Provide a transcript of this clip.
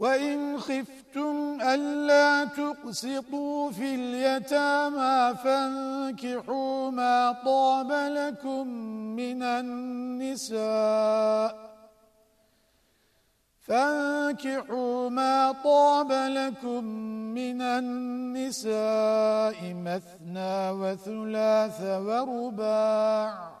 وَإِنْ خِفْتُمْ أَلَّا تُقْسِطُوا فِي الْيَتَامَى فَانكِحُوا مَا طَابَ لَكُمْ مِنَ النِّسَاءِ فَانكِحُوا مَا طَابَ لَكُمْ مِنَ النِّسَاءِ مَثْنَى وَثُلَاثَ وَرُبَاعَ